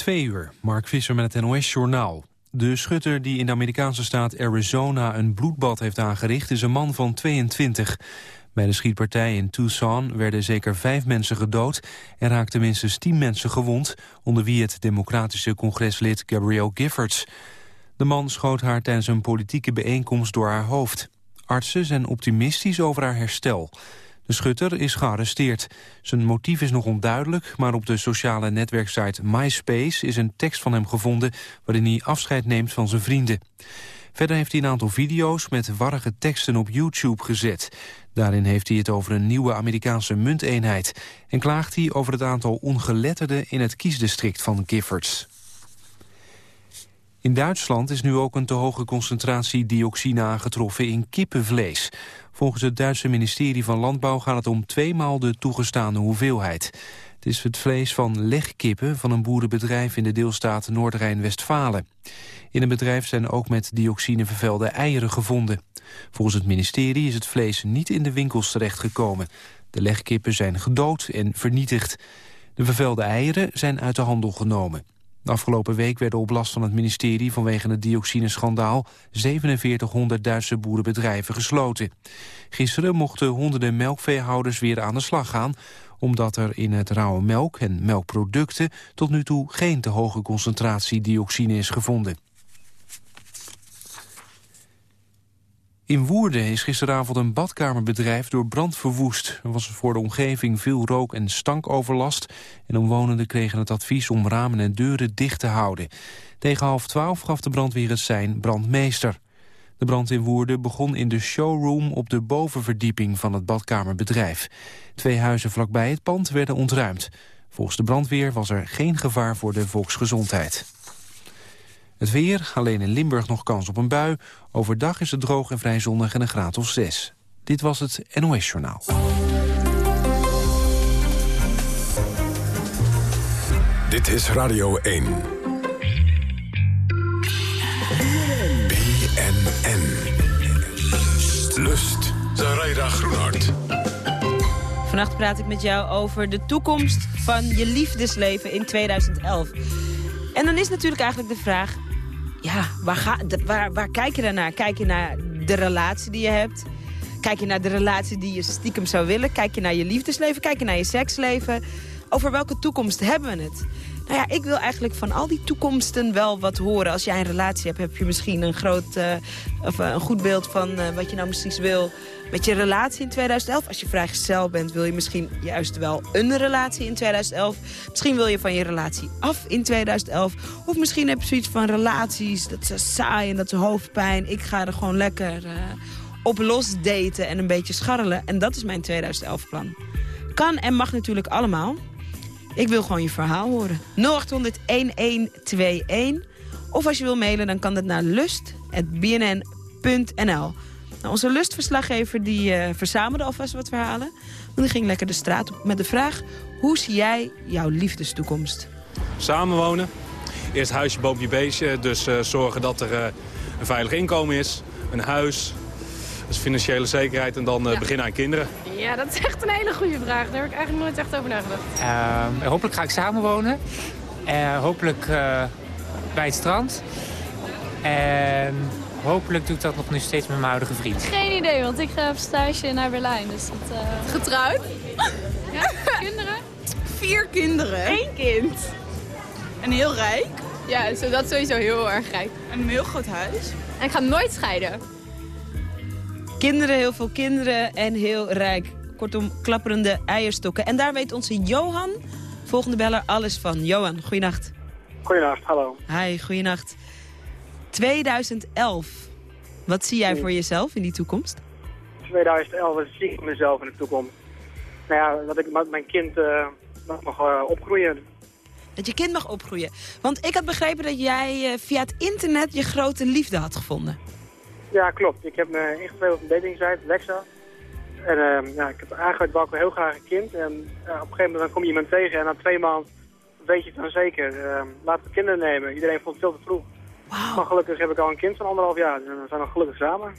Twee uur, Mark Visser met het NOS-journaal. De schutter die in de Amerikaanse staat Arizona een bloedbad heeft aangericht... is een man van 22. Bij de schietpartij in Tucson werden zeker vijf mensen gedood... en raakten minstens tien mensen gewond... onder wie het democratische congreslid Gabrielle Giffords. De man schoot haar tijdens een politieke bijeenkomst door haar hoofd. Artsen zijn optimistisch over haar herstel... De schutter is gearresteerd. Zijn motief is nog onduidelijk, maar op de sociale netwerksite MySpace is een tekst van hem gevonden waarin hij afscheid neemt van zijn vrienden. Verder heeft hij een aantal video's met warrige teksten op YouTube gezet. Daarin heeft hij het over een nieuwe Amerikaanse munteenheid... en klaagt hij over het aantal ongeletterden in het kiesdistrict van Giffords. In Duitsland is nu ook een te hoge concentratie dioxine aangetroffen in kippenvlees. Volgens het Duitse ministerie van Landbouw gaat het om tweemaal de toegestane hoeveelheid. Het is het vlees van legkippen van een boerenbedrijf in de deelstaat Noord-Rijn-Westfalen. In het bedrijf zijn ook met dioxine vervuilde eieren gevonden. Volgens het ministerie is het vlees niet in de winkels terechtgekomen. De legkippen zijn gedood en vernietigd. De vervuilde eieren zijn uit de handel genomen. Afgelopen week werden op last van het ministerie vanwege het dioxineschandaal 4700 Duitse boerenbedrijven gesloten. Gisteren mochten honderden melkveehouders weer aan de slag gaan omdat er in het rauwe melk en melkproducten tot nu toe geen te hoge concentratie dioxine is gevonden. In Woerden is gisteravond een badkamerbedrijf door brand verwoest. Er was voor de omgeving veel rook- en stankoverlast... en omwonenden kregen het advies om ramen en deuren dicht te houden. Tegen half twaalf gaf de brandweer het zijn brandmeester. De brand in Woerden begon in de showroom op de bovenverdieping van het badkamerbedrijf. Twee huizen vlakbij het pand werden ontruimd. Volgens de brandweer was er geen gevaar voor de volksgezondheid. Het weer, alleen in Limburg nog kans op een bui. Overdag is het droog en vrij zonnig en een graad of 6. Dit was het NOS Journaal. Dit is Radio 1. BNN. Lust. Zaraida Groenhart. Vannacht praat ik met jou over de toekomst van je liefdesleven in 2011. En dan is natuurlijk eigenlijk de vraag ja, waar, ga, waar, waar kijk je dan naar? Kijk je naar de relatie die je hebt? Kijk je naar de relatie die je stiekem zou willen? Kijk je naar je liefdesleven? Kijk je naar je seksleven? Over welke toekomst hebben we het? Nou ja, ik wil eigenlijk van al die toekomsten wel wat horen. Als jij een relatie hebt, heb je misschien een, groot, uh, of uh, een goed beeld van uh, wat je nou precies wil met je relatie in 2011. Als je vrijgezel bent, wil je misschien juist wel een relatie in 2011. Misschien wil je van je relatie af in 2011. Of misschien heb je zoiets van relaties, dat ze saai en dat ze hoofdpijn. Ik ga er gewoon lekker op los daten en een beetje scharrelen. En dat is mijn 2011 plan. Kan en mag natuurlijk allemaal. Ik wil gewoon je verhaal horen. 0800-1121. Of als je wil mailen, dan kan dat naar lust.bnn.nl. Nou, onze lustverslaggever die, uh, verzamelde alvast wat verhalen. Want die ging lekker de straat op met de vraag... hoe zie jij jouw liefdestoekomst? Samenwonen. Eerst huisje, boompje, beestje. Dus uh, zorgen dat er uh, een veilig inkomen is. Een huis, dus financiële zekerheid en dan uh, ja. beginnen aan kinderen. Ja, dat is echt een hele goede vraag. Daar heb ik eigenlijk nooit echt over nagedacht. Uh, hopelijk ga ik samenwonen. Uh, hopelijk bij het strand. En hopelijk doe ik dat nog nu steeds met mijn huidige vriend. Geen idee, want ik ga op stage naar Berlijn. Dus dat, Getrouwd? ja, kinderen? Vier kinderen? Eén kind. En heel rijk? Ja, zo, dat is sowieso heel erg rijk. En een heel groot huis? En ik ga nooit scheiden. Kinderen, heel veel kinderen en heel rijk. Kortom, klapperende eierstokken. En daar weet onze Johan, volgende beller, alles van. Johan, goeienacht. Goeienacht, hallo. Hi, goeienacht. 2011. Wat zie jij voor jezelf in die toekomst? 2011, wat zie ik mezelf in de toekomst? Nou ja, dat ik mijn kind uh, mag uh, opgroeien. Dat je kind mag opgroeien. Want ik had begrepen dat jij uh, via het internet je grote liefde had gevonden. Ja, klopt. Ik heb me ingeschreven op een datingsite, Lexa. En uh, ja, ik heb aangegeven dat ik heel graag een kind. En op een gegeven moment dan kom je iemand tegen en na twee maanden weet je het dan zeker. Uh, laten we kinderen nemen. Iedereen vond het veel te vroeg. Wow. Maar gelukkig heb ik al een kind van anderhalf jaar. En we zijn nog gelukkig samen.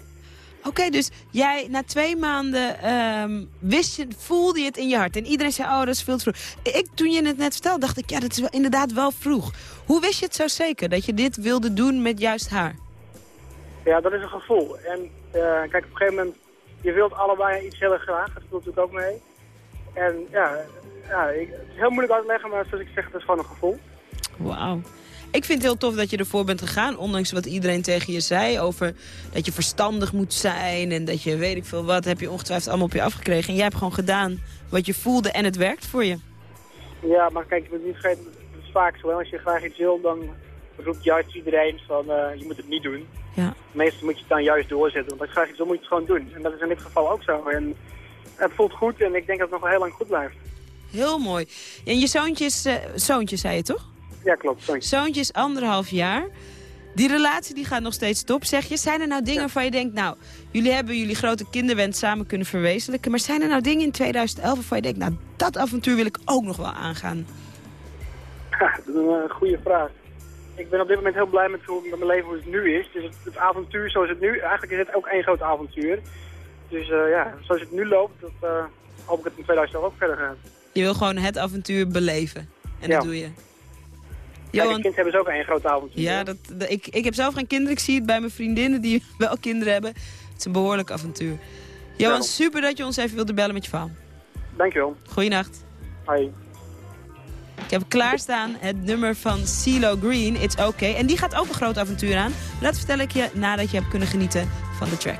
Oké, dus jij na twee maanden ehm, wist je, voelde je het in je hart. En iedereen zei, oh, dat is veel te vroeg. Ik, toen je het net vertelde, dacht ik, ja, dat is wel, inderdaad wel vroeg. Hoe wist je het zo zeker, dat je dit wilde doen met juist haar? Ja, dat is een gevoel. En eh, kijk, op een gegeven moment, je wilt allebei iets heel erg graag. Dat speelt natuurlijk ook mee. En ja, ja ik, het is heel moeilijk uit te leggen, maar zoals ik zeg, het is gewoon een gevoel. Wauw. Ik vind het heel tof dat je ervoor bent gegaan. Ondanks wat iedereen tegen je zei over dat je verstandig moet zijn. En dat je weet ik veel wat, heb je ongetwijfeld allemaal op je afgekregen. En jij hebt gewoon gedaan wat je voelde en het werkt voor je. Ja, maar kijk, je moet niet vergeten, het is vaak zo. Hè? Als je graag iets wil, dan roept juist iedereen van eh, je moet het niet doen. Ja. Meestal moet je het dan juist doorzetten, want als je graag iets wil, moet je het gewoon doen. En dat is in dit geval ook zo. En het voelt goed en ik denk dat het nog wel heel lang goed blijft. Heel mooi. En je zoontje is, eh, zoontje zei je toch? Ja, klopt. Zoontje is anderhalf jaar. Die relatie die gaat nog steeds top, zeg je. Zijn er nou dingen waarvan je denkt, nou, jullie hebben jullie grote kinderwens samen kunnen verwezenlijken. Maar zijn er nou dingen in 2011 waarvan je denkt, nou, dat avontuur wil ik ook nog wel aangaan? Ja, dat is een eh, goede vraag. Ik ben op dit moment heel blij met, hoe, met mijn leven hoe het nu is. Dus het, het avontuur zoals het nu, eigenlijk is het ook één groot avontuur. Dus eh, ja, zoals het nu loopt, dat, eh, hoop ik het in 2011 ook verder gaat. Je wil gewoon het avontuur beleven. En Ja. dat doe je. Johan, een kind hebben ze ook één groot avontuur. ja, dat, dat- ik, ik heb zelf geen kinderen. Ik zie het bij mijn vriendinnen die wel kinderen hebben. Het is een behoorlijk avontuur. Johan, Ja. super dat je ons even wilde bellen met je verhaal. Dankjewel. Goeienacht. Hoi. Ik heb klaarstaan het nummer van CeeLo Green, It's Okay. En die gaat ook een groot avontuur aan. Dat vertel ik je nadat je hebt kunnen genieten van de track.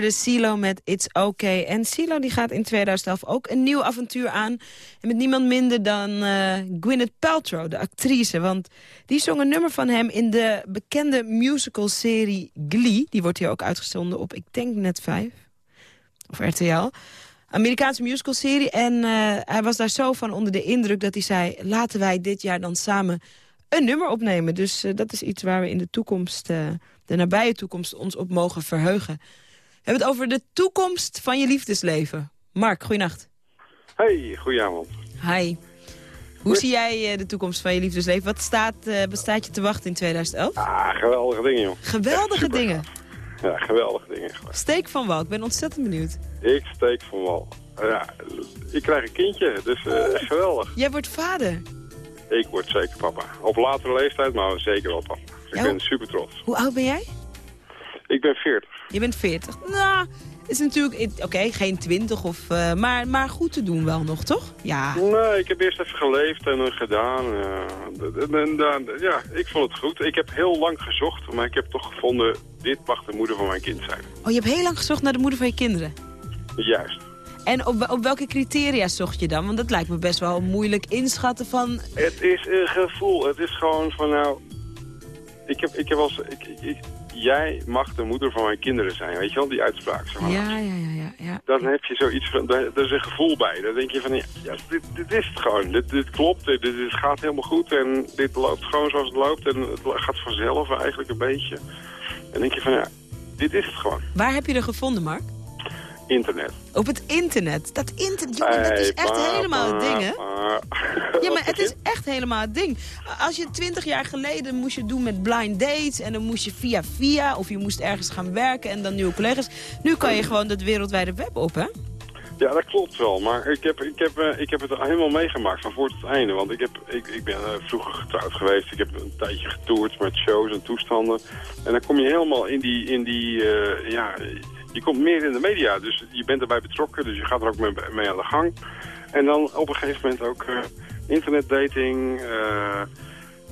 Hoorde Silo met It's Okay. En Silo die gaat in 2011 ook een nieuw avontuur aan. En met niemand minder dan uh, Gwyneth Paltrow, de actrice. Want die zong een nummer van hem in de bekende musical-serie Glee. Die wordt hier ook uitgezonden op, ik denk, net 5. Of RTL. Amerikaanse musicalserie. En uh, hij was daar zo van onder de indruk dat hij zei... laten wij dit jaar dan samen een nummer opnemen. Dus uh, dat is iets waar we in de toekomst, de nabije toekomst, ons op mogen verheugen. We hebben het over de toekomst van je liefdesleven. Mark, goeienacht. Hey, goedenavond. Hi. Hoe zie jij de toekomst van je liefdesleven? Wat staat, wat staat je te wachten in 2011? Ah, geweldige dingen, joh. Geweldige dingen? Ja, geweldige dingen. Steek van wal, ik ben ontzettend benieuwd. Ik steek van wal. Ja, ik krijg een kindje, dus uh, echt geweldig. Jij wordt vader? Ik word zeker papa. Op latere leeftijd, maar zeker wel papa. Ik ja, ben super trots. Hoe oud ben jij? Ik ben 40. Je bent 40. Nou, is natuurlijk, oké, okay, geen 20, of, uh, maar, maar goed te doen wel nog, toch? Ja. Nee, ik heb eerst even geleefd en uh, gedaan. Uh, en, ja, ik vond het goed. Ik heb heel lang gezocht, maar ik heb toch gevonden, dit mag de moeder van mijn kind zijn. Oh, je hebt heel lang gezocht naar de moeder van je kinderen? Juist. En op, op welke criteria zocht je dan? Want dat lijkt me best wel moeilijk inschatten van... Het is een gevoel. Het is gewoon van nou... Ik heb, ik heb als, ik, ik, jij mag de moeder van mijn kinderen zijn. Weet je wel, die uitspraak. Zeg maar. ja, ja, ja, ja, Dan heb je zoiets van, er is een gevoel bij. Dan denk je van, ja, dit, dit is het gewoon. Dit, dit klopt, dit, dit gaat helemaal goed. En dit loopt gewoon zoals het loopt. En het gaat vanzelf eigenlijk een beetje. En dan denk je van, ja, dit is het gewoon. Waar heb je er gevonden, Mark? Internet. Op het internet? Dat internet, jongen, dat is echt Hey, helemaal het ding, hè? Ja, maar het is echt helemaal het ding. Als je twintig jaar geleden moest je doen met blind dates... en dan moest je via via, of je moest ergens gaan werken... en dan nieuwe collega's. Nu kan je gewoon dat wereldwijde web op, hè? Ja, dat klopt wel. Maar ik heb, ik heb, eh, ik heb het helemaal meegemaakt van voor tot einde. Want ik, heb, ik, ik ben eh, vroeger getrouwd geweest. Ik heb een tijdje getoerd met shows en toestanden. En dan kom je helemaal in die... In die eh, ja, je komt meer in de media. Dus je bent erbij betrokken. Dus je gaat er ook mee, mee aan de gang. En dan op een gegeven moment ook eh, internetdating. eh,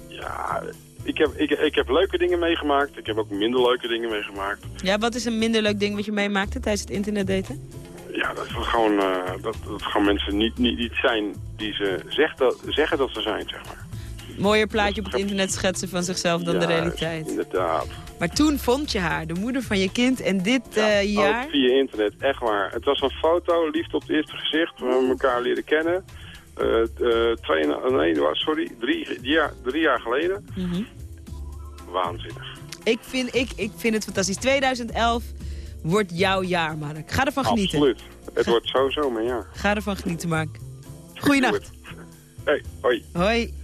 ja, ik heb, ik, ik heb leuke dingen meegemaakt. Ik heb ook minder leuke dingen meegemaakt. Ja, wat is een minder leuk ding wat je meemaakte tijdens het internetdaten? Ja, dat, is gewoon, eh, dat, dat gewoon mensen niet, niet, niet zijn die ze zegt dat, zeggen dat ze zijn, zeg maar. Mooier plaatje op het internet schetsen van zichzelf dan de realiteit. inderdaad. Maar toen vond je haar, de moeder van je kind. En dit eh, jaar... Ook via internet, echt waar. Het was een foto, liefde op het eerste gezicht. We hebben elkaar leren kennen. Eh, twee, nee, sorry, drie, jaar, drie jaar geleden. Mhm. Waanzinnig. ik, vind, ik, ik vind het fantastisch. 2011 wordt jouw jaar, Mark. Ga ervan genieten. Absoluut. Het wordt sowieso mijn jaar. Ga ervan genieten, Mark. Goeienacht. Hey, hoi. Hoi.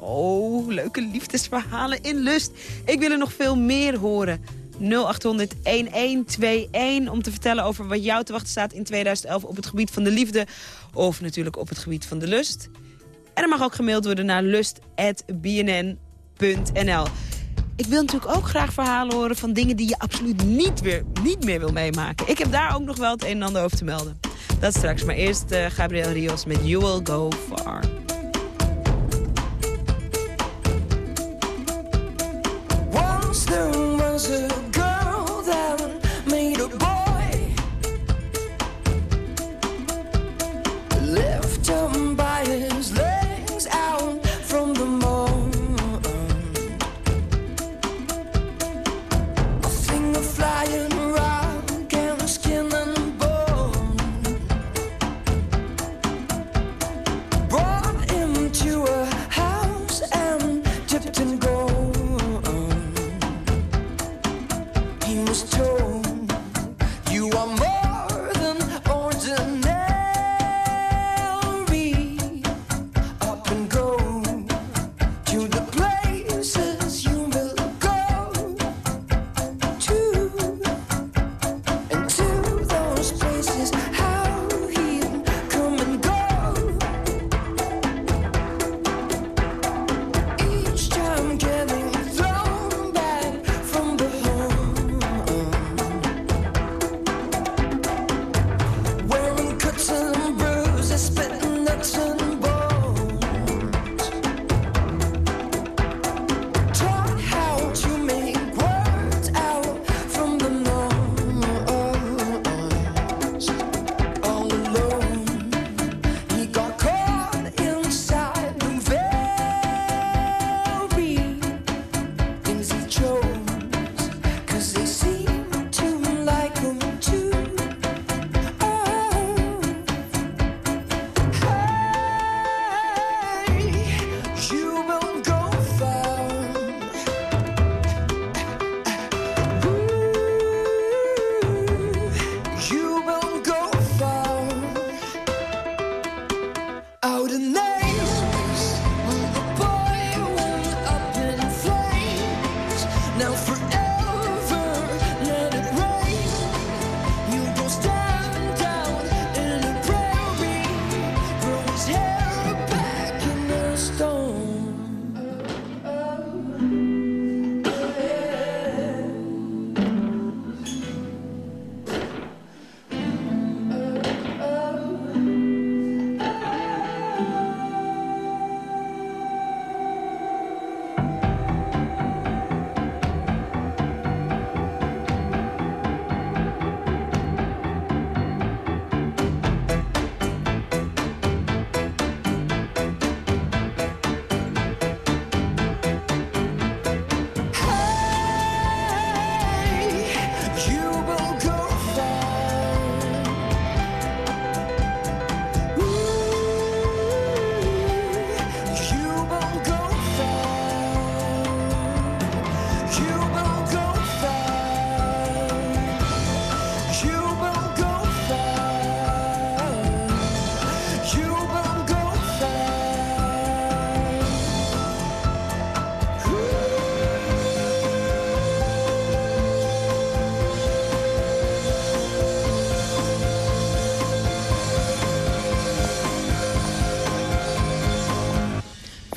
Oh, leuke liefdesverhalen in lust. Ik wil er nog veel meer horen. 0800-1121 om te vertellen over wat jou te wachten staat in 2011 op het gebied van de liefde. Of natuurlijk op het gebied van de lust. En er mag ook gemaild worden naar lust.bnn.nl. Ik wil natuurlijk ook graag verhalen horen van dingen die je absoluut niet, weer, niet meer wil meemaken. Ik heb daar ook nog wel het een en ander over te melden. Dat straks, maar eerst uh, Gabriel Rios met You Will Go Far.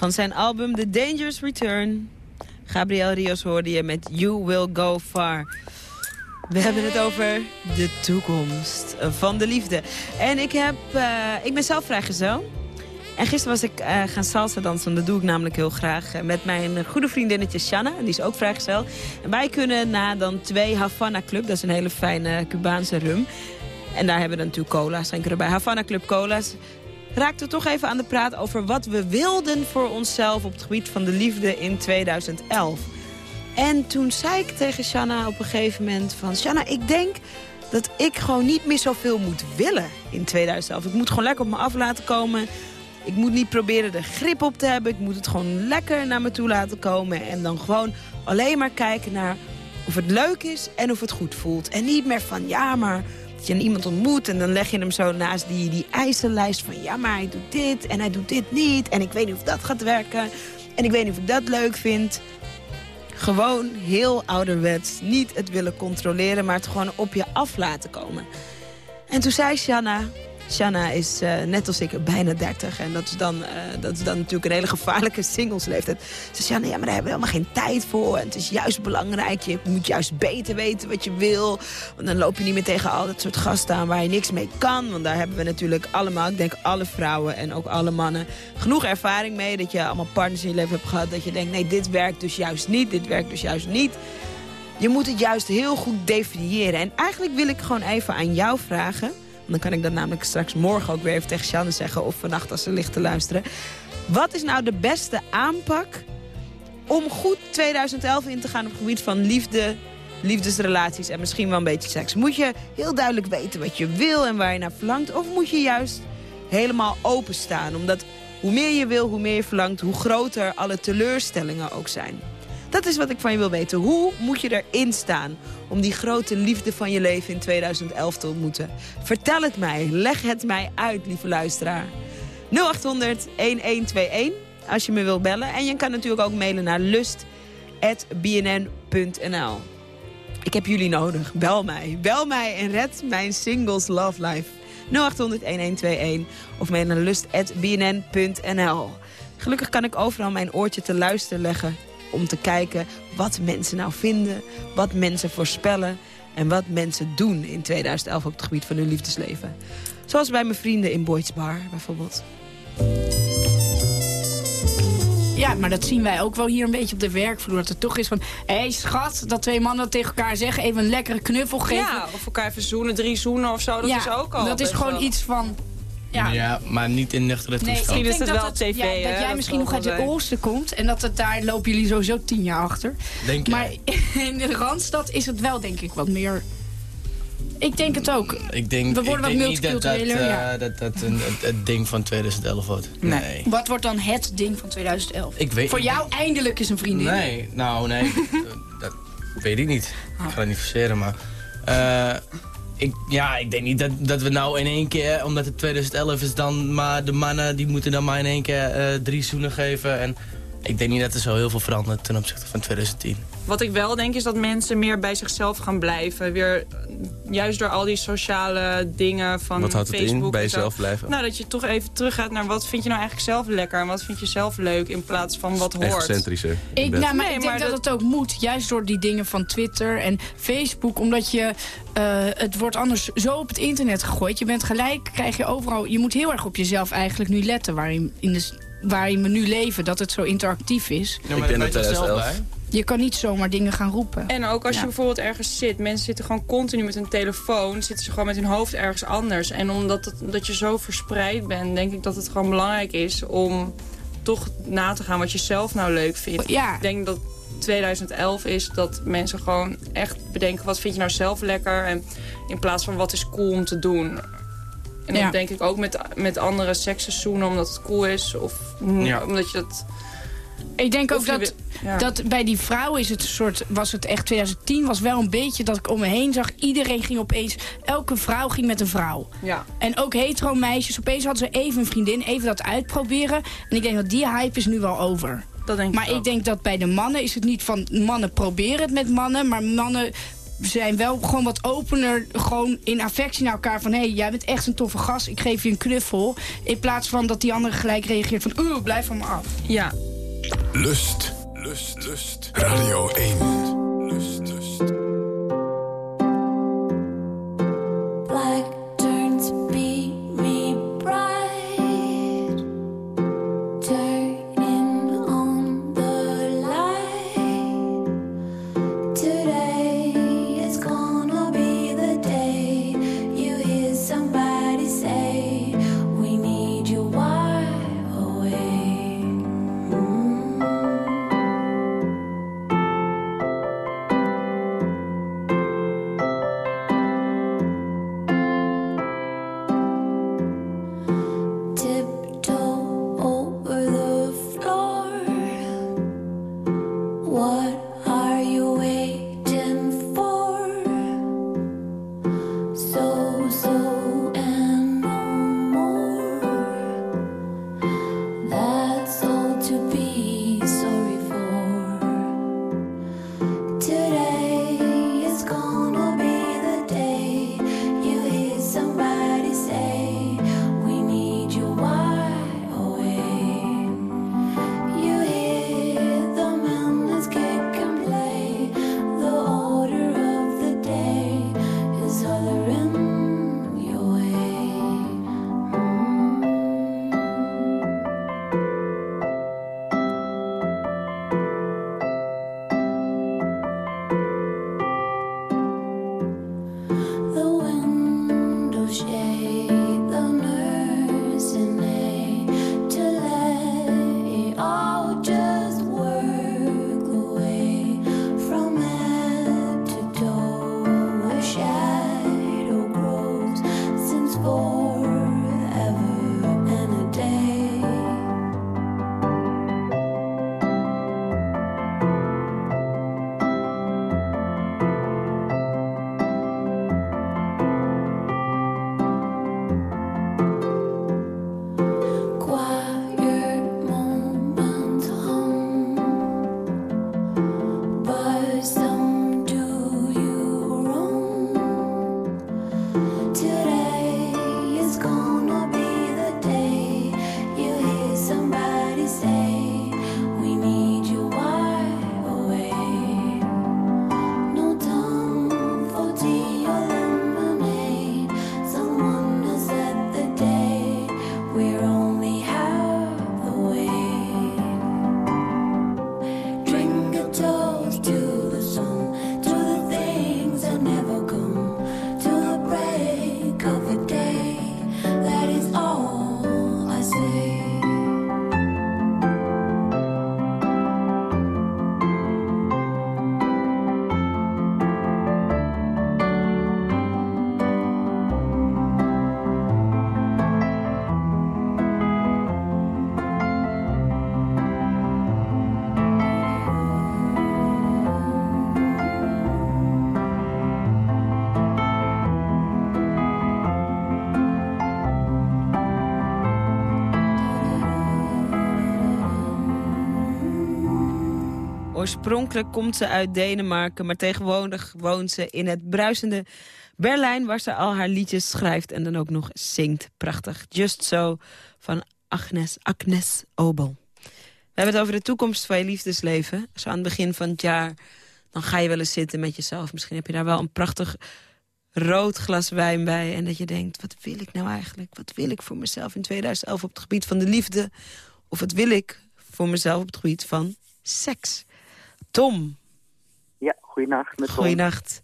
Van zijn album The Dangerous Return. Gabriel Rios hoorde je met You Will Go Far. We hebben het over de toekomst van de liefde. En ik, heb, eh, ik ben zelf vrijgezel. En gisteren was ik eh, gaan salsa dansen. Dat doe ik namelijk heel graag. eh, met mijn goede vriendinnetje Shanna. En die is ook vrijgezel. En wij kunnen na dan twee Havana Club. Dat is een hele fijne Cubaanse rum. En daar hebben we natuurlijk cola's. Schenken erbij. Havana Club cola's. Raakten we toch even aan de praat over wat we wilden voor onszelf... op het gebied van de liefde in 2011. En toen zei ik tegen Shanna op een gegeven moment van... Shanna, ik denk dat ik gewoon niet meer zoveel moet willen in 2011. Ik moet gewoon lekker op me af laten komen. Ik moet niet proberen er grip op te hebben. Ik moet het gewoon lekker naar me toe laten komen. En dan gewoon alleen maar kijken naar of het leuk is en of het goed voelt. En niet meer van, ja, maar dat je iemand ontmoet... en dan leg je hem zo naast die, die eisenlijst van... ja, maar hij doet dit en hij doet dit niet... en ik weet niet of dat gaat werken... en ik weet niet of ik dat leuk vind... Gewoon heel ouderwets. Niet het willen controleren, maar het gewoon op je af laten komen. En toen zei Shanna... Shanna is eh, net als ik bijna 30. En dat is, dan, eh, dat is dan natuurlijk een hele gevaarlijke singlesleeftijd. Ze ja, maar daar hebben we helemaal geen tijd voor. En het is juist belangrijk. Je moet juist beter weten wat je wil. Want dan loop je niet meer tegen al dat soort gasten aan waar je niks mee kan. Want daar hebben we natuurlijk allemaal, ik denk alle vrouwen en ook alle mannen... genoeg ervaring mee dat je allemaal partners in je leven hebt gehad. Dat je denkt, nee, dit werkt dus juist niet. Dit werkt dus juist niet. Je moet het juist heel goed definiëren. En eigenlijk wil ik gewoon even aan jou vragen... dan kan ik dat namelijk straks morgen ook weer even tegen Sjanne zeggen... of vannacht als ze ligt te luisteren. Wat is nou de beste aanpak om goed 2011 in te gaan op het gebied van liefde, liefdesrelaties en misschien wel een beetje seks? Moet je heel duidelijk weten wat je wil en waar je naar verlangt? Of moet je juist helemaal openstaan? Omdat hoe meer je wil, hoe meer je verlangt, hoe groter alle teleurstellingen ook zijn. Dat is wat ik van je wil weten. Hoe moet je erin staan om die grote liefde van je leven in 2011 te ontmoeten? Vertel het mij. Leg het mij uit, lieve luisteraar. 0800 1121 als je me wilt bellen. En je kan natuurlijk ook mailen naar lust.bnn.nl. Ik heb jullie nodig. Bel mij. Bel mij en red mijn singles love life. 0800-1121 of mail naar lust.bnn.nl. Gelukkig kan ik overal mijn oortje te luisteren leggen... om te kijken wat mensen nou vinden, wat mensen voorspellen... en wat mensen doen in 2011 op het gebied van hun liefdesleven. Zoals bij mijn vrienden in Boyd's Bar bijvoorbeeld. Ja, maar dat zien wij ook wel hier een beetje op de werkvloer. Dat het toch is van, hé hey, schat, dat twee mannen tegen elkaar zeggen... even een lekkere knuffel geven. Ja, of elkaar even zoenen, drie zoenen of zo. Dat Ja, is ook al dat is gewoon wel- iets van... Ja, Ja, maar niet in nuchtere Nee, toestand. ik denk het dat wel het- tv, ja, hè, dat jij dat misschien nog uit zijn. oosten komt. En dat het daar lopen jullie sowieso tien jaar achter. Denk Maar jij? in de Randstad is het wel denk ik wat meer... Ik denk het ook. Ik denk, We worden ik wat niet dat dat, multicultureler, eh, ja. dat, dat een, het, het ding van 2011 wordt. Nee. Nee. Wat wordt dan het ding van 2011? Ik weet Voor ik jou eindelijk is een vriendin. Nee, nou nee. dat, dat weet ik niet. Ik ga het niet verseren, maar... eh, ik, ja, ik denk niet dat, dat we nou in één keer, omdat het 2011 is dan maar de mannen die moeten dan maar in één keer eh, drie zoenen geven. En ik denk niet dat er zo heel veel verandert ten opzichte van 2010. Wat ik wel denk is dat mensen meer bij zichzelf gaan blijven. Weer, eh, juist door al die sociale dingen van Wat houdt het Facebook in, bij jezelf blijven? Nou, dat je toch even teruggaat naar wat vind je nou eigenlijk zelf lekker... en wat vind je zelf leuk in plaats van wat hoort. Egocentrischer. Ik, nou, maar Nee, ik denk maar dat, dat- het ook moet. Juist door die dingen van Twitter en Facebook. Omdat je, eh, het wordt anders zo op het internet gegooid. Je bent gelijk, krijg je overal... Je moet heel erg op jezelf eigenlijk nu letten waarin, in de, waarin we nu leven. Dat het zo interactief is. Ja, Ik denk dat 2011 Je kan niet zomaar dingen gaan roepen. En ook als Ja. je bijvoorbeeld ergens zit. Mensen zitten gewoon continu met hun telefoon. Zitten ze gewoon met hun hoofd ergens anders. En omdat het, dat je zo verspreid bent, denk ik dat het gewoon belangrijk is om toch na te gaan wat je zelf nou leuk vindt. Ja. Ik denk dat 2011 is dat mensen gewoon echt bedenken wat vind je nou zelf lekker. En in plaats van wat is cool om te doen. En Ja. dat denk ik ook met, met andere seksen zoenen omdat het cool is. Of Ja. omdat je dat... Ik denk ook dat, ja. dat bij die vrouwen is het een soort, was het echt 2010 was wel een beetje dat ik om me heen zag. Iedereen ging opeens, elke vrouw ging met een vrouw. Ja. En ook hetero meisjes, opeens hadden ze even een vriendin, even dat uitproberen. En ik denk dat die hype is nu wel over. Dat denk Maar ik ik denk dat bij de mannen is het niet van mannen proberen het met mannen, maar mannen zijn wel gewoon wat opener, gewoon in affectie naar elkaar. Van, hé, hey, jij bent echt een toffe gast, ik geef je een knuffel. In plaats van dat die andere gelijk reageert van, oeh, blijf van me af. Ja. Lust. Lust. Lust. Radio 1. Lust. Lust. Black Oorspronkelijk komt ze uit Denemarken, maar tegenwoordig woont ze in het bruisende Berlijn... waar ze al haar liedjes schrijft en dan ook nog zingt. Prachtig. Just So van Agnes, Agnes Obel. We hebben het over de toekomst van je liefdesleven. Zo aan het begin van het jaar, dan ga je wel eens zitten met jezelf. Misschien heb je daar wel een prachtig rood glas wijn bij... en dat je denkt, wat wil ik nou eigenlijk? Wat wil ik voor mezelf in 2011 op het gebied van de liefde? Of wat wil ik voor mezelf op het gebied van seks? Tom, Ja, goeienacht. Met Tom. goeienacht.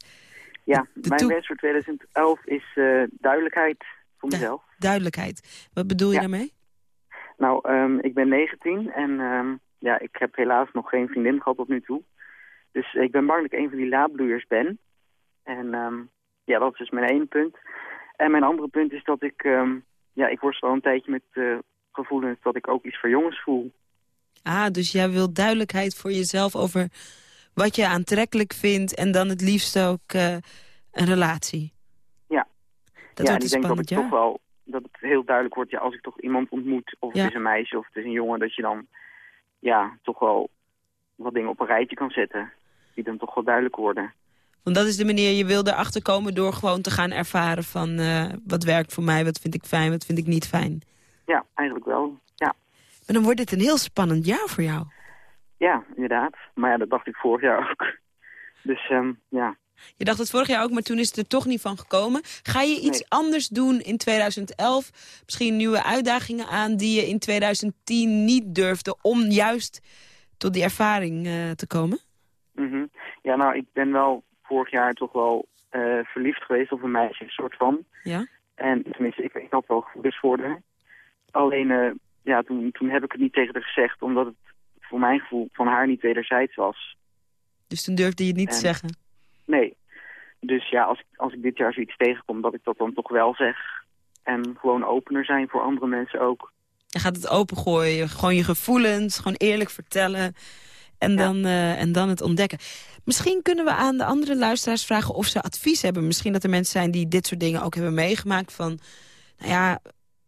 Ja, De mijn wens voor 2011 is eh, duidelijkheid voor mezelf. Duidelijkheid. Wat bedoel je Ja. daarmee? Nou, ehm, ik ben 19 en ehm, ja, ik heb helaas nog geen vriendin gehad tot nu toe. Dus ik ben bang dat ik een van die laadbloeiers ben. En ehm, ja, dat is dus mijn ene punt. En mijn andere punt is dat ik, ja, ik worstel al een tijdje met eh, gevoelens dat ik ook iets voor jongens voel. Ah, dus jij wil duidelijkheid voor jezelf over wat je aantrekkelijk vindt... en dan het liefst ook eh, een relatie. Ja. Dat ja, en ik denk dat ik jaar. toch wel, dat het heel duidelijk wordt, ja, als ik toch iemand ontmoet, of Ja. het is een meisje of het is een jongen, dat je dan, ja, toch wel wat dingen op een rijtje kan zetten. Die dan toch wel duidelijk worden. Want Want dat is de manier, je wil erachter komen door gewoon te gaan ervaren van... eh, wat werkt voor mij, wat vind ik fijn, wat vind ik niet fijn. Ja, eigenlijk wel. Maar dan wordt dit een heel spannend jaar voor jou. ja inderdaad. Maar ja, dat dacht ik vorig jaar ook. Dus ehm, ja, Je dacht het vorig jaar ook, maar toen is het er toch niet van gekomen. Ga je iets anders doen in 2011? Misschien nieuwe uitdagingen aan die je in 2010 niet durfde... om juist tot die ervaring eh, te komen? Mhm. Ja, nou, ik ben wel vorig jaar toch wel eh, verliefd geweest op een meisje, een soort van. Ja? En tenminste, ik, ik had wel gevoelens voor haar. Alleen, eh, ja, toen, toen heb ik het niet tegen haar gezegd, omdat het voor mijn gevoel van haar niet wederzijds was. Dus toen durfde je het niet te En- zeggen? Nee. Dus ja, als, als ik dit jaar zoiets tegenkom, dat ik dat dan toch wel zeg. En gewoon opener zijn voor andere mensen ook. Je gaat het opengooien, gewoon je gevoelens, gewoon eerlijk vertellen. En, dan, eh, en dan het ontdekken. Misschien kunnen we aan de andere luisteraars vragen of ze advies hebben. Misschien dat er mensen zijn die dit soort dingen ook hebben meegemaakt. Van, nou ja,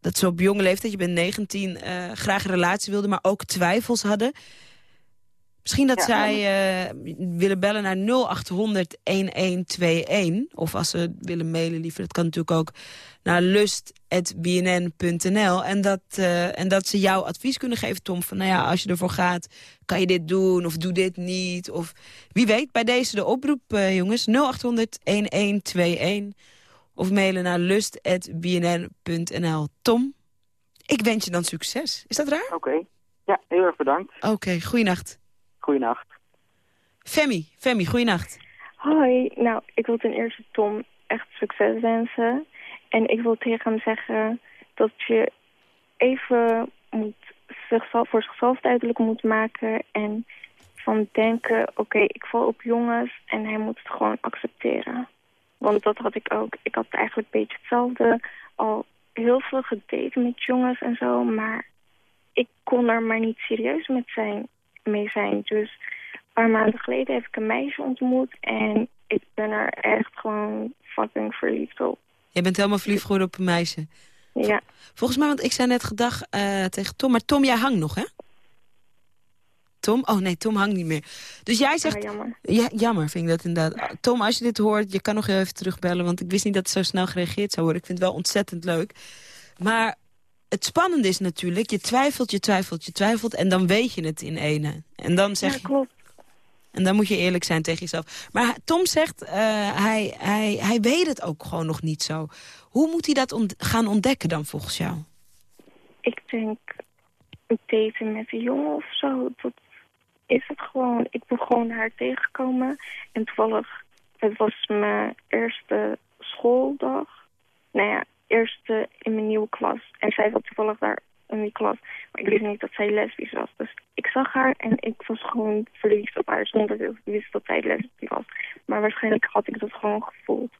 dat ze op jonge leeftijd, je bent 19, eh, graag een relatie wilden, maar ook twijfels hadden. Misschien dat Ja, zij eh, willen bellen naar 0800 1121. Of als ze willen mailen liever, dat kan natuurlijk ook naar lust.bnn.nl. En, dat, eh, en dat ze jou advies kunnen geven, Tom. Van nou ja, als je ervoor gaat, kan je dit doen of doe dit niet. Of wie weet, bij deze de oproep, eh, jongens. 0800 1121. Of mailen naar lust.bnn.nl. Tom, ik wens je dan succes. Is dat raar? Oké. Ja, heel erg bedankt. Oké, goeienacht. Goeienacht. Femi, Femi, goeienacht. Hoi, nou, ik wil ten eerste Tom echt succes wensen. En ik wil tegen hem zeggen dat je even moet zichzelf, voor zichzelf duidelijk moet maken. En van denken, oké, ik val op jongens en hij moet het gewoon accepteren. Want dat had ik ook. Ik had eigenlijk een beetje hetzelfde. Al heel veel gedate met jongens en zo, maar ik kon er maar niet serieus met zijn, mee zijn. Dus een paar maanden geleden heb ik een meisje ontmoet en ik ben er echt gewoon fucking verliefd op. Je bent helemaal verliefd geworden op een meisje. Ja. Volgens mij, want ik zei net gedag eh, tegen Tom. Maar Tom, jij hangt nog, hè? Tom? Oh nee, Tom hangt niet meer. Dus jij zegt... Ah, jammer. Ja, jammer vind ik dat inderdaad. Tom, als je dit hoort, je kan nog heel even terugbellen... want ik wist niet dat het zo snel gereageerd zou worden. Ik vind het wel ontzettend leuk. Maar het spannende is natuurlijk... je twijfelt, je twijfelt, je twijfelt... en dan weet je het in ene. En dan zeg Ja, je... klopt. En dan moet je eerlijk zijn tegen jezelf. Maar Tom zegt, eh, hij, hij, hij weet het ook gewoon nog niet zo. Hoe moet hij dat ont- gaan ontdekken dan volgens jou? Ik denk daten met een jongen of zo, dat is het gewoon. Ik ben gewoon haar tegengekomen. En toevallig, het was mijn eerste schooldag. Nou ja, eerste in mijn nieuwe klas. En zij zat toevallig daar in die klas. Maar ik wist niet dat zij lesbisch was. Dus ik zag haar en ik was gewoon verliefd op haar. Zonder dat ik wist dat zij lesbisch was. Maar waarschijnlijk had ik dat gewoon gevoeld.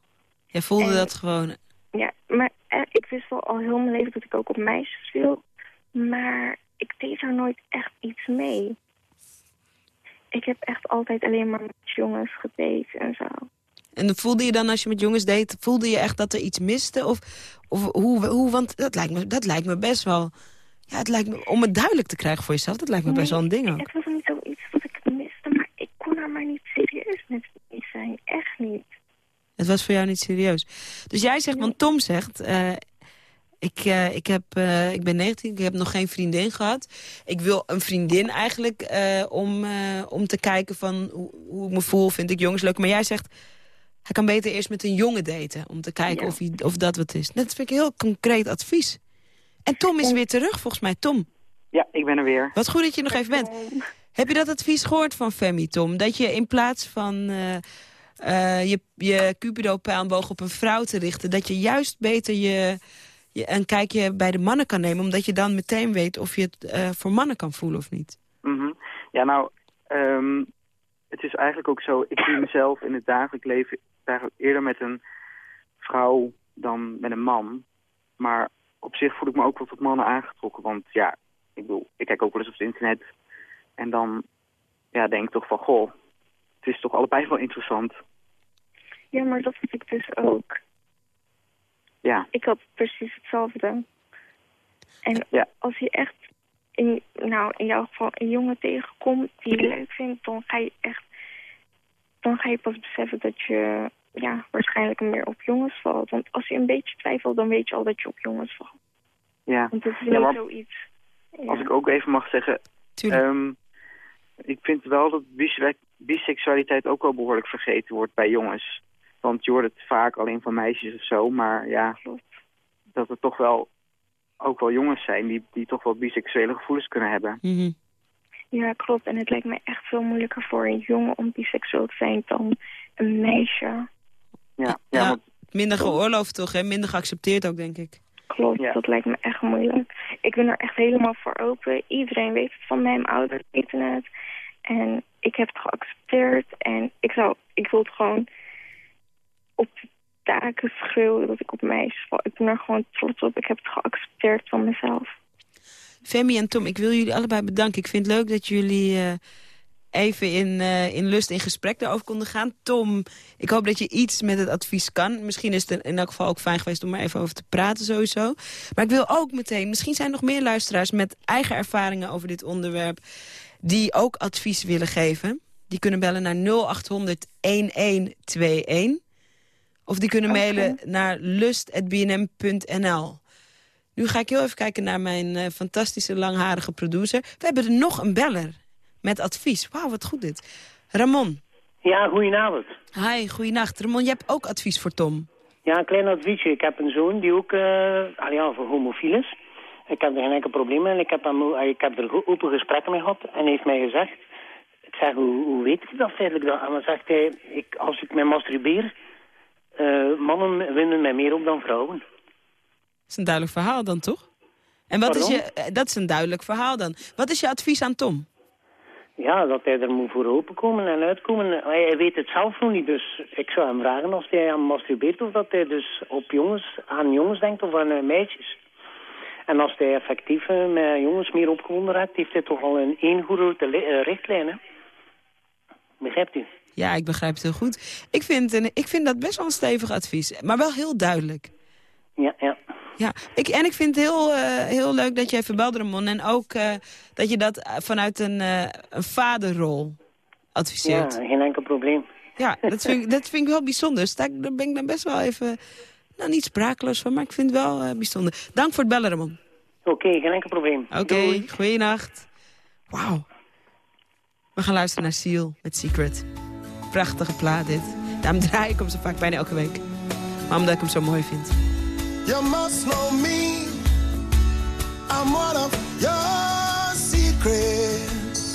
Jij voelde En- dat gewoon. Ja, maar eh, ik wist wel al heel mijn leven dat ik ook op meisjes wil. Maar ik deed er nooit echt iets mee. Ik heb echt altijd alleen maar met jongens gedate en zo. En dan voelde je dan als je met jongens deed, voelde je echt dat er iets miste? Of, of hoe, hoe, want dat lijkt, me, dat lijkt me best wel... Ja, het lijkt me, om het duidelijk te krijgen voor jezelf, dat lijkt me best wel een ding ook. Het was niet zoiets dat ik miste, maar ik kon er maar niet serieus met zijn. Echt niet. Het was voor jou niet serieus. Dus jij zegt, want Tom zegt... eh, ik, eh, ik, heb, eh, ik ben 19, ik heb nog geen vriendin gehad. Ik wil een vriendin eigenlijk eh, om, om te kijken van hoe, hoe ik me voel. Vind ik jongens leuk. Maar jij zegt, hij kan beter eerst met een jongen daten. Om te kijken Ja. of, hij, of dat wat is. Dat vind ik heel concreet advies. En Tom is weer terug, volgens mij. Tom, Ja, ik ben er weer. wat goed dat je nog even bent. Heb je dat advies gehoord van Femi, Tom? Dat je in plaats van je, je Cupido-pijlboog op een vrouw te richten... dat je juist beter je, je een kijkje bij de mannen kan nemen... omdat je dan meteen weet of je het eh, voor mannen kan voelen of niet. Mhm. Ja, nou, ehm, het is eigenlijk ook zo. Ik zie mezelf in het dagelijks leven eigenlijk eerder met een vrouw dan met een man. Maar op zich voel ik me ook wel tot mannen aangetrokken. Want ja, ik bedoel, ik kijk ook wel eens op het internet. En dan ja, denk ik toch van, goh, het is toch allebei wel interessant. Ja, maar dat had ik dus ook. Ja, Ik had precies hetzelfde. En Ja. als je echt, in, nou in jouw geval, een jongen tegenkomt die je leuk vindt, dan ga je echt dan ga je pas beseffen dat je ja, waarschijnlijk meer op jongens valt. Want als je een beetje twijfelt, dan weet je al dat je op jongens valt. Ja. Want het is Ja, niet maar zoiets. Ja. Als ik ook even mag zeggen... ehm, ik vind wel dat bise- biseksualiteit ook wel behoorlijk vergeten wordt bij jongens. Want je hoort het vaak alleen van meisjes of zo. Maar ja, dat er toch wel ook wel jongens zijn die, die toch wel biseksuele gevoelens kunnen hebben. Ja, klopt. En het lijkt me echt veel moeilijker voor een jongen om biseksueel te zijn dan een meisje. Ja, Ja, minder geoorloofd toch, hè? Minder geaccepteerd ook, denk ik. Klopt, dat lijkt me echt moeilijk. Ik ben er echt helemaal voor open. Iedereen weet het van mij, mijn ouders weten het. En ik heb het geaccepteerd. En ik, zou, ik wil het gewoon op de daken schreeuwen dat ik op meisjes val. Ik ben er gewoon trots op. Ik heb het geaccepteerd van mezelf. Femi en Tom, ik wil jullie allebei bedanken. Ik vind het leuk dat jullie eh, even in, eh, in lust in gesprek daarover konden gaan. Tom, ik hoop dat je iets met het advies kan. Misschien is het in elk geval ook fijn geweest om er even over te praten sowieso. Maar ik wil ook meteen, misschien zijn er nog meer luisteraars... met eigen ervaringen over dit onderwerp... die ook advies willen geven. Die kunnen bellen naar 0800-1121. Of die kunnen mailen naar lust.bnm.nl. Nu ga ik heel even kijken naar mijn eh, fantastische langharige producer. We hebben er nog een beller met advies. Wauw, wat goed dit. Ramon. Ja, goedenavond. Hi, goeienacht. Ramon, je hebt ook advies voor Tom. Ja, een klein adviesje. Ik heb een zoon die ook uh, ja, voor homofiel is. Ik heb er geen enkel probleem mee. Ik heb, hem, ik heb er open gesprekken mee gehad. En hij heeft mij gezegd... Ik zeg, hoe, hoe weet je dat feitelijk? dan? En dan zegt hij, ik, als ik mij masturbeer... eh, mannen winden mij meer op dan vrouwen. Dat is een duidelijk verhaal dan, toch? En wat is je, eh, dat is een duidelijk verhaal dan. Wat is je advies aan Tom? Ja, dat hij er moet voor openkomen en uitkomen. Hij, weet het zelf nog niet, dus ik zou hem vragen als hij aan masturbeert... of dat hij dus op jongens, aan jongens denkt of aan eh, meisjes. En als hij effectief met jongens meer opgewonden raakt... heeft hij toch al een één goede li- richtlijn, hè? Begrijpt u? Ja, ik begrijp het heel goed. Ik vind, ik vind dat best wel een stevig advies. Maar wel heel duidelijk. Ja, ja. Ja, ik, en ik vind het heel, eh, heel leuk dat je even belde, Ramon. En ook eh, dat je dat vanuit een, eh, een vaderrol adviseert. Ja, geen enkel probleem. Ja, dat vind, ik- dat vind ik wel bijzonder. Ik- Daar ben ik dan best wel even, nou niet sprakeloos van, maar ik vind het wel bijzonder. Dank voor het bellen, Ramon. Oké, geen enkel probleem. Oké, Doei. goeienacht. Wauw. We gaan luisteren naar Seal met Secret. Prachtige plaat dit. Daarom draai ik hem zo vaak bijna elke week. Maar omdat ik hem zo mooi vind. You must know me. I'm one of your secrets.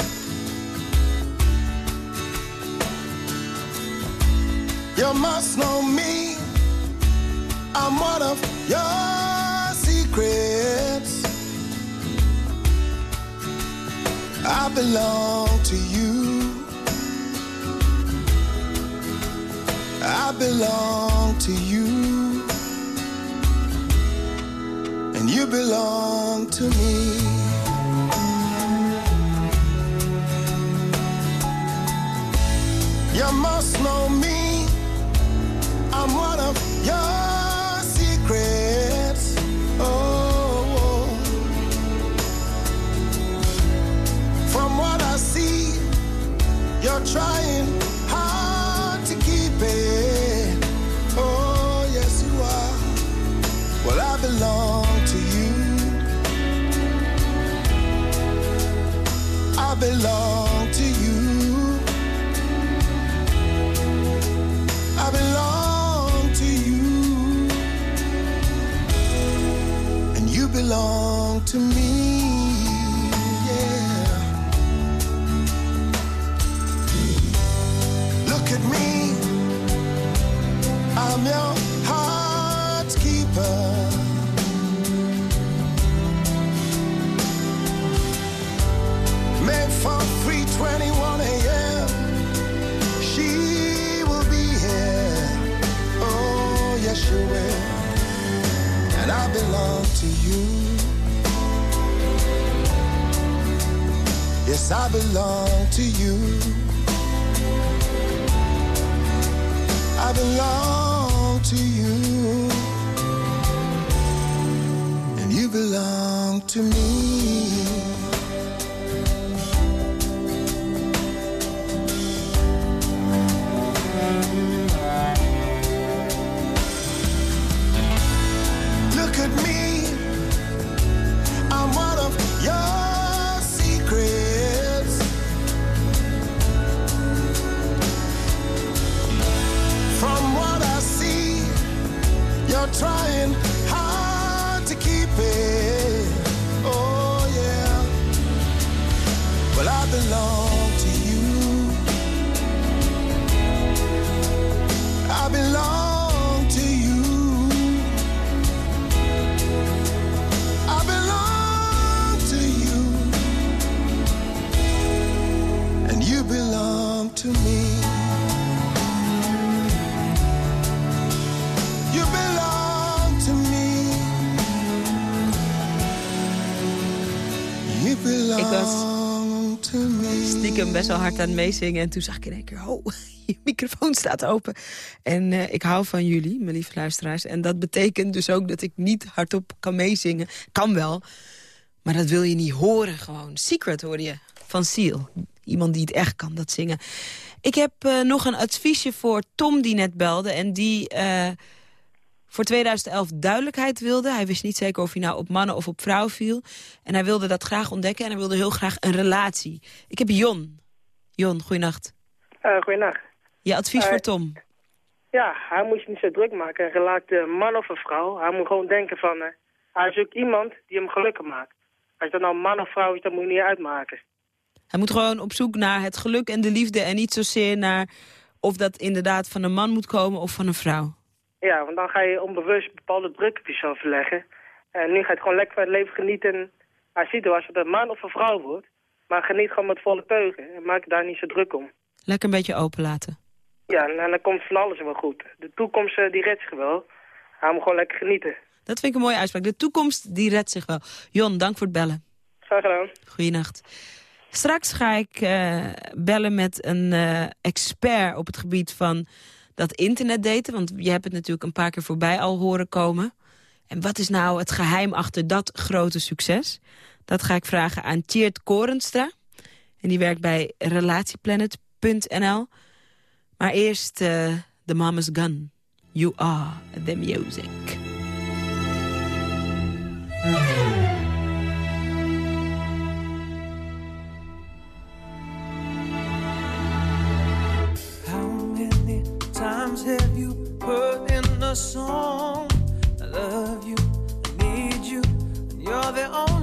You must know me. I'm one of your secrets. I belong to you. I belong to you. and you belong to me. You must know me. Best wel hard aan meezingen. En toen zag ik in één keer, oh, je microfoon staat open. En eh, ik hou van jullie, mijn lieve luisteraars. En dat betekent dus ook dat ik niet hardop kan meezingen. Kan wel, maar dat wil je niet horen gewoon. Secret hoorde je, van Seal. Iemand die het echt kan, dat zingen. Ik heb eh, nog een adviesje voor Tom die net belde. En die eh, voor 2011 duidelijkheid wilde. Hij wist niet zeker of hij nou op mannen of op vrouwen viel. En hij wilde dat graag ontdekken. En hij wilde heel graag een relatie. Ik heb Jon. Jon, goeienacht. Uh, goeienacht. Je advies Eh, voor Tom. Ja, hij moet je niet zo druk maken. Relatie, een man of een vrouw. Hij moet gewoon denken van... eh, hij zoekt iemand die hem gelukkig maakt. Als dat nou man of vrouw is, dat moet je niet uitmaken. Hij moet gewoon op zoek naar het geluk en de liefde... en niet zozeer naar of dat inderdaad van een man moet komen of van een vrouw. Ja, want dan ga je onbewust bepaalde druk op jezelf verleggen. En nu ga je het gewoon lekker van het leven genieten. En Hij ziet wel als het een man of een vrouw wordt. Maar geniet gewoon met volle teugen. En maak daar niet zo druk om. Lekker een beetje open laten. Ja, en, en dan komt van alles wel goed. De toekomst eh, die redt zich wel. Hij moet gewoon lekker genieten. Dat vind ik een mooie uitspraak. De toekomst, die redt zich wel. Jon, dank voor het bellen. Graag gedaan. Goeienacht. Straks ga ik eh, bellen met een eh, expert op het gebied van dat internetdaten. Want je hebt het natuurlijk een paar keer voorbij al horen komen. En wat is nou het geheim achter dat grote succes? Dat ga ik vragen aan Tjeerd Korenstra. En die werkt bij relatieplanet.nl. Maar eerst eh The Mama's Gun. You are the music. How many times have you put in a song? Love you, I need you, and you're the only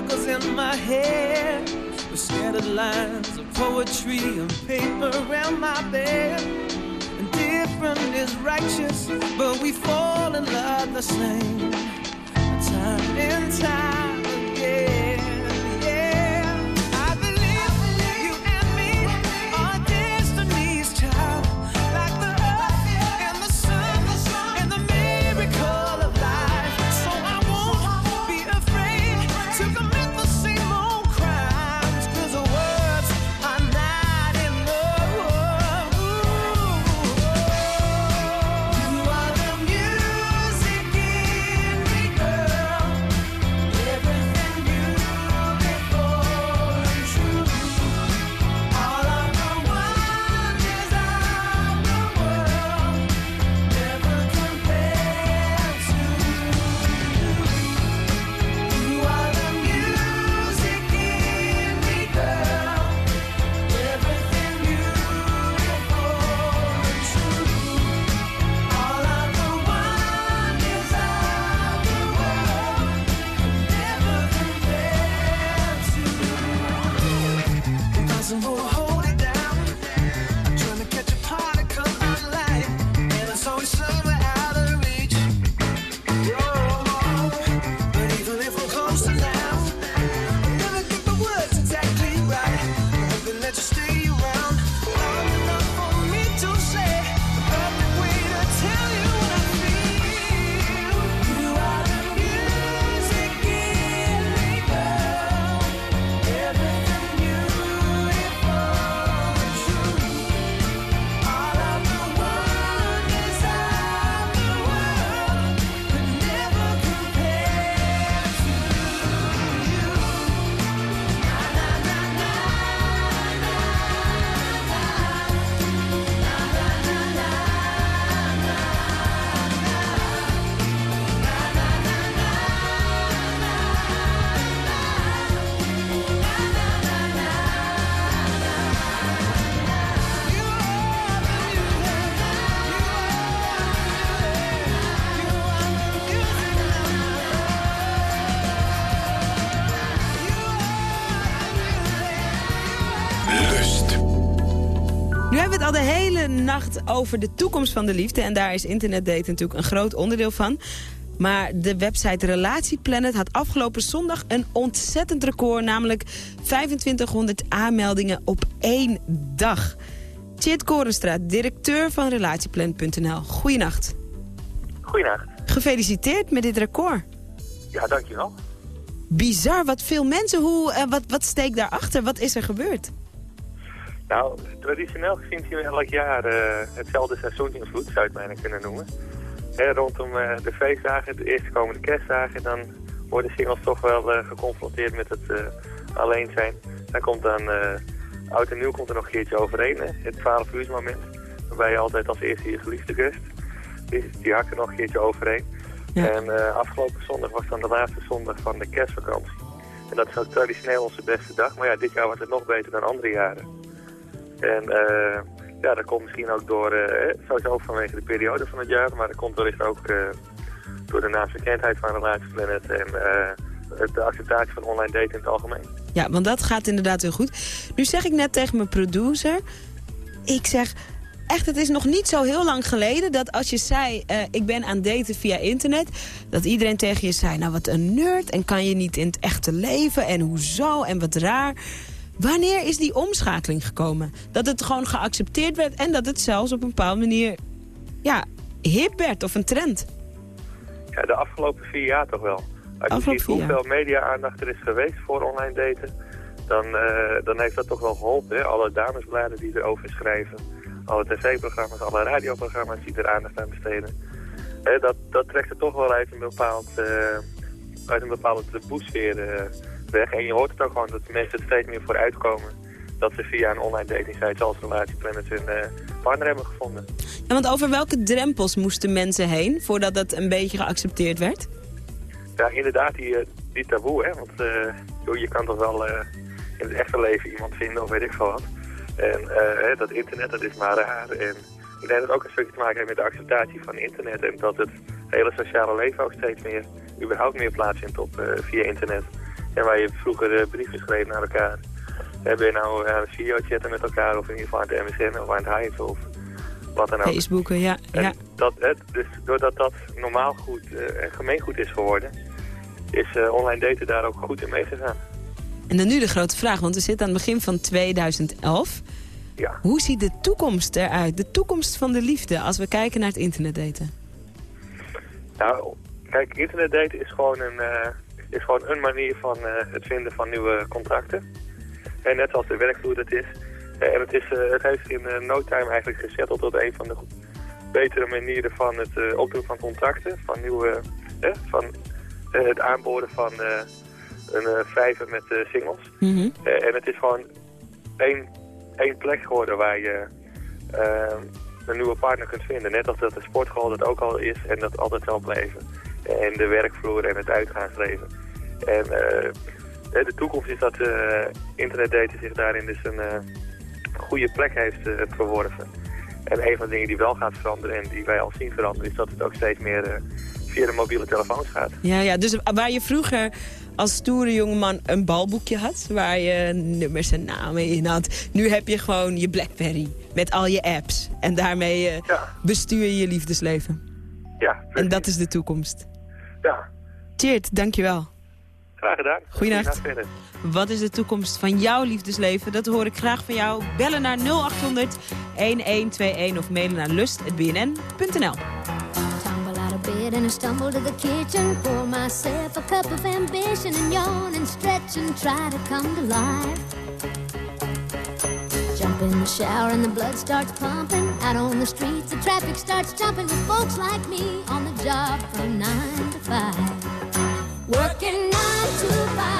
circles in my head with scattered lines of poetry and paper around my bed. And different is righteous, but we fall in love the same time and time het al de hele nacht over de toekomst van de liefde. En daar is internetdaten natuurlijk een groot onderdeel van. Maar de website Relatieplanet had afgelopen zondag een ontzettend record. Namelijk 2500 aanmeldingen op één dag. Chit Korenstraat, directeur van relatieplanet.nl. Goeienacht. Goeienacht. Gefeliciteerd met dit record. Ja, dankjewel. Bizar, wat veel mensen. Hoe, eh, wat, wat steekt daarachter? Wat is er gebeurd? Nou, traditioneel gezien zien we elk jaar eh, hetzelfde seizoensinvloed, zou je het bijna kunnen noemen. Rondom eh, de feestdagen, de eerstkomende kerstdagen, dan worden singles toch wel eh, geconfronteerd met het alleen zijn. Dan komt dan, oud en nieuw komt er nog een keertje overheen, het 12 uur moment, waarbij je altijd als eerste je geliefde kust. Die, die hakt er nog een keertje overheen. En afgelopen zondag was dan de laatste zondag van de kerstvakantie. En dat is ook traditioneel onze beste dag, maar ja, dit jaar wordt het nog beter dan andere jaren. En eh, ja, dat komt misschien ook door, eh, sowieso vanwege de periode van het jaar, maar dat komt wellicht ook eh, door de naamsbekendheid van Relatieplanet en de acceptatie van online dating in het algemeen. Ja, want dat gaat inderdaad heel goed. Nu zeg ik net tegen mijn producer... Ik zeg, echt, het is nog niet zo heel lang geleden... dat als je zei, ik ben aan daten via internet... dat iedereen tegen je zei, nou wat een nerd... en kan je niet in het echte leven en hoezo en wat raar... Wanneer is die omschakeling gekomen? Dat het gewoon geaccepteerd werd en dat het zelfs op een bepaalde manier... ja, hip werd of een trend. Ja, de afgelopen vier jaar toch wel. Als je ziet hoeveel media-aandacht er is geweest voor online daten, dan, eh, dan heeft dat toch wel geholpen. Hè? Alle damesbladen die erover schrijven, alle tv-programma's, alle radioprogramma's die er aandacht aan besteden. Hè, dat, dat trekt er toch wel uit een, bepaald, eh, uit een bepaalde taboesfeer eh, weg. En je hoort het ook gewoon dat de mensen er steeds meer voor uitkomen dat ze via een online dating site zoals Relatieplanet hun eh, partner hebben gevonden. Ja, want over welke drempels moesten mensen heen... voordat dat een beetje geaccepteerd werd? Ja, inderdaad, die, eh, die taboe, hè. Want eh, joh, je kan toch wel in het echte leven iemand vinden of weet ik veel wat. En dat internet, dat is maar raar. En ik denk dat het ook een stukje te maken heeft met de acceptatie van internet. En dat het hele sociale leven ook steeds meer, überhaupt meer plaatsvindt op, via internet. En waar je vroeger eh, brieven schreef naar elkaar. Hebben je nou aan het videochatten met elkaar of in ieder geval aan het MSN of aan het Hives of wat dan ook. Facebooken, ja. En ja. dat, het, dus doordat dat normaal goed eh, en gemeengoed is geworden, is eh, online daten daar ook goed in meegegaan. En dan nu de grote vraag, want we zitten aan het begin van 2011. Ja. Hoe ziet de toekomst eruit? De toekomst van de liefde als we kijken naar het internetdaten? Nou, kijk, internetdaten is gewoon een, eh, is gewoon een manier van eh, het vinden van nieuwe contracten. En net zoals de werkvloer dat is. Eh, en het, is, eh, het heeft in no time eigenlijk gezetteld tot een van de betere manieren van het opdoen van contracten. Van nieuwe, van het aanboren van een vijver met singles. Eh, en het is gewoon één, één plek geworden waar je een nieuwe partner kunt vinden. Net als dat de sportschool dat ook al is en dat altijd zal blijven. En de werkvloer en het uitgaansleven. En eh, de toekomst is dat eh internetdaten zich daarin dus een eh, goede plek heeft verworven. En een van de dingen die wel gaat veranderen en die wij al zien veranderen... is dat het ook steeds meer via de mobiele telefoons gaat. Ja, ja, dus waar je vroeger als stoere jongeman een balboekje had... waar je nummers en namen in had... nu heb je gewoon je Blackberry met al je apps. En daarmee eh, bestuur je je liefdesleven. Ja, En dat is de toekomst. Ja. Cheert, dankjewel. Graag gedaan. Goeienacht. verder. Wat is de toekomst van jouw liefdesleven? Dat hoor ik graag van jou. Bellen naar 0800 1121 of mailen naar lust.bnn.nl. Bed and I stumble to the kitchen. Pour myself a cup of ambition and yawn and stretch and try to come to life. Jump in the shower and the blood starts pumping. Out on the streets, the traffic starts jumping with folks like me on the job from nine to five. Working nine to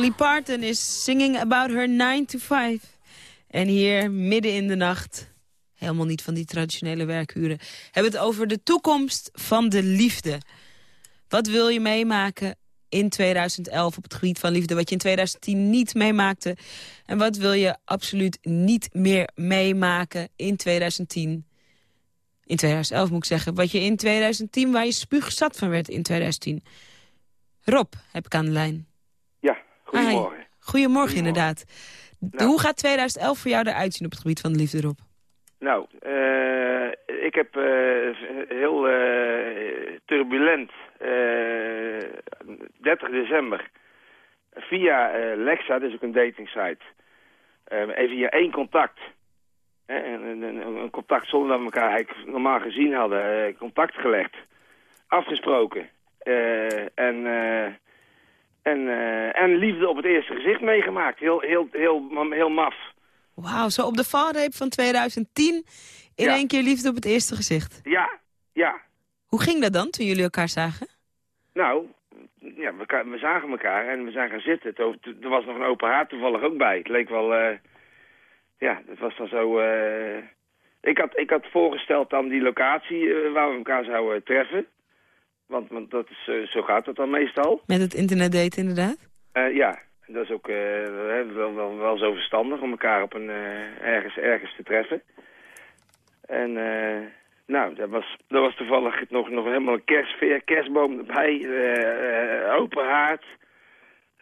Dolly Parton is singing about her 9 to 5. En hier, midden in de nacht, helemaal niet van die traditionele werkuren... hebben we het over de toekomst van de liefde. Wat wil je meemaken in 2011 op het gebied van liefde... wat je in 2010 niet meemaakte? En wat wil je absoluut niet meer meemaken in 2010? In 2011 moet ik zeggen. Wat je in 2010, waar je spuugzat van werd in 2010. Rob, heb ik aan de lijn. Goedemorgen. Hi. Goedemorgen, inderdaad. Hoe gaat 2011 voor jou eruit zien op het gebied van de liefde, Rob? Nou, eh, ik heb eh, heel eh, turbulent eh, 30 december via Lexa, dat is ook een dating site, eh, even via één contact. Hè, een, een, een- contact zonder dat we elkaar eigenlijk normaal gezien hadden, contact gelegd, afgesproken. en, eh, en, eh, en liefde op het eerste gezicht meegemaakt. Heel, heel, heel, heel maf. Wauw, zo op de valreep van 2010 in Ja. één keer liefde op het eerste gezicht. Ja, ja. Hoe ging dat dan toen jullie elkaar zagen? Nou, ja, we, we zagen elkaar en we zijn gaan zitten. Er was nog een open haard toevallig ook bij. Het leek wel, eh, ja, het was dan zo... eh, ik, had, ik had voorgesteld dan die locatie waar we elkaar zouden treffen. Want, want dat is, eh, zo gaat het dan meestal. Met het internetdaten inderdaad? Eh, ja, dat is ook eh, wel, wel, wel zo verstandig om elkaar op een, ergens, ergens te treffen. En nou, dat was, dat was toevallig nog, nog helemaal een kerstfeer, kerstboom erbij, open haard.